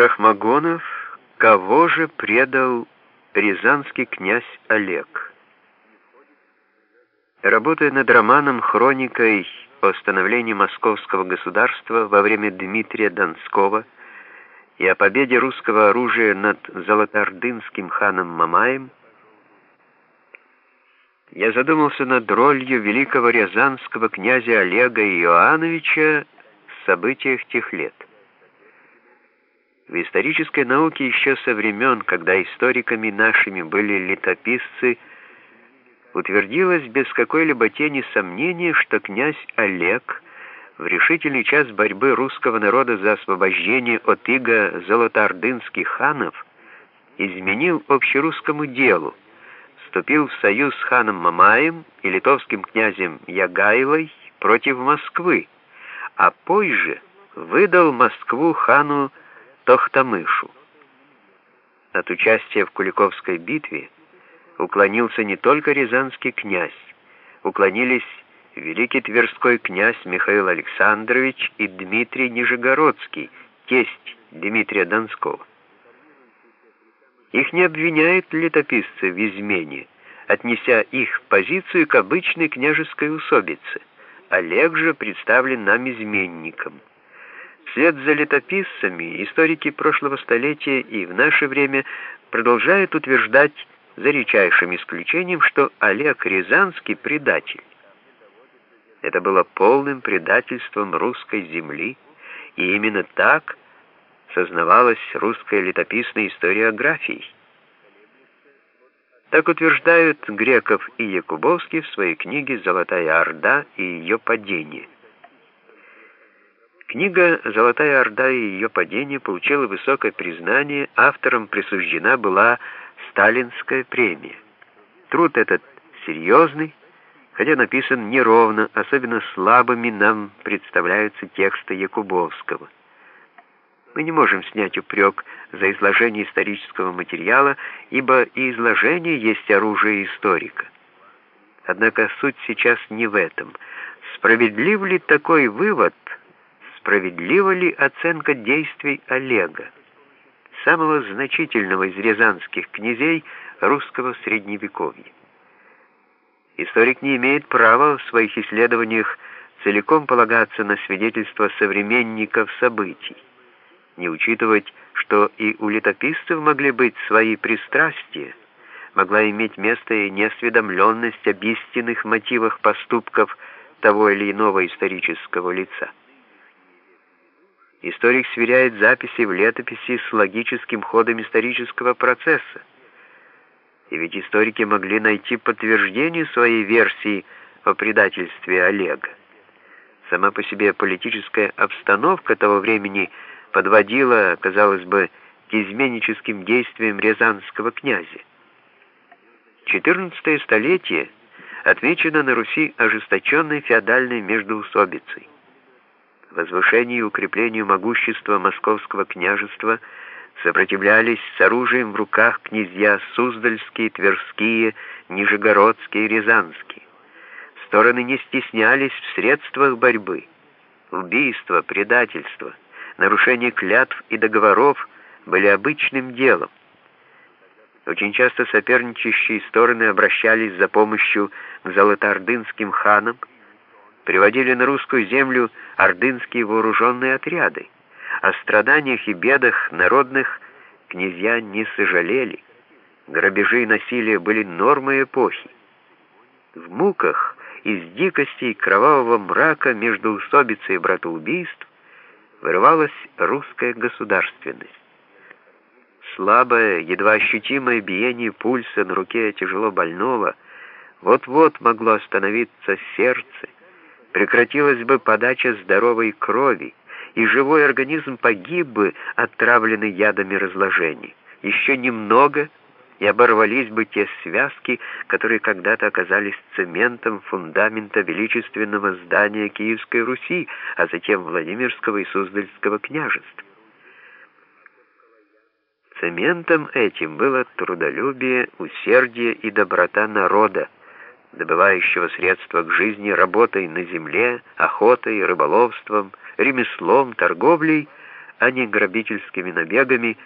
Шахмагонов кого же предал рязанский князь Олег? Работая над романом «Хроникой о становлении московского государства во время Дмитрия Донского» и о победе русского оружия над золотоордынским ханом Мамаем, я задумался над ролью великого рязанского князя Олега Иоанновича в событиях тех лет. В исторической науке еще со времен, когда историками нашими были летописцы, утвердилось без какой-либо тени сомнения, что князь Олег в решительный час борьбы русского народа за освобождение от иго золотоордынских ханов изменил общерусскому делу, вступил в союз с ханом Мамаем и литовским князем Ягайлой против Москвы, а позже выдал Москву хану Тохтамышу. От участия в Куликовской битве уклонился не только рязанский князь, уклонились великий тверской князь Михаил Александрович и Дмитрий Нижегородский, тесть Дмитрия Донского. Их не обвиняют летописцы в измене, отнеся их позицию к обычной княжеской усобице. Олег же представлен нам изменником. Вслед за летописцами историки прошлого столетия и в наше время продолжают утверждать, за редчайшим исключением, что Олег Рязанский предатель. Это было полным предательством русской земли, и именно так сознавалась русская летописная историографией. Так утверждают Греков и Якубовский в своей книге «Золотая Орда и ее падение». Книга «Золотая Орда и ее падение» получила высокое признание, автором присуждена была Сталинская премия. Труд этот серьезный, хотя написан неровно, особенно слабыми нам представляются тексты Якубовского. Мы не можем снять упрек за изложение исторического материала, ибо и изложение есть оружие историка. Однако суть сейчас не в этом. Справедлив ли такой вывод – справедлива ли оценка действий Олега, самого значительного из рязанских князей русского средневековья. Историк не имеет права в своих исследованиях целиком полагаться на свидетельства современников событий, не учитывать, что и у летописцев могли быть свои пристрастия, могла иметь место и неосведомленность об истинных мотивах поступков того или иного исторического лица. Историк сверяет записи в летописи с логическим ходом исторического процесса. И ведь историки могли найти подтверждение своей версии о предательстве Олега. Сама по себе политическая обстановка того времени подводила, казалось бы, к изменническим действиям рязанского князя. XIV столетие отмечено на Руси ожесточенной феодальной междоусобицей возвышению и укреплению могущества московского княжества сопротивлялись с оружием в руках князья Суздальские, Тверские, Нижегородские Рязанские. Стороны не стеснялись в средствах борьбы. Убийство, предательство, нарушение клятв и договоров были обычным делом. Очень часто соперничающие стороны обращались за помощью к золотоордынским ханам, приводили на русскую землю ордынские вооруженные отряды. О страданиях и бедах народных князья не сожалели. Грабежи и насилие были нормой эпохи. В муках, из дикости и кровавого мрака между усобицей и братоубийств вырывалась русская государственность. Слабое, едва ощутимое биение пульса на руке тяжело больного вот-вот могло остановиться сердце, прекратилась бы подача здоровой крови, и живой организм погиб бы, отравленный ядами разложения. Еще немного, и оборвались бы те связки, которые когда-то оказались цементом фундамента величественного здания Киевской Руси, а затем Владимирского и Суздальского княжеств. Цементом этим было трудолюбие, усердие и доброта народа, добывающего средства к жизни работой на земле, охотой, рыболовством, ремеслом, торговлей, а не грабительскими набегами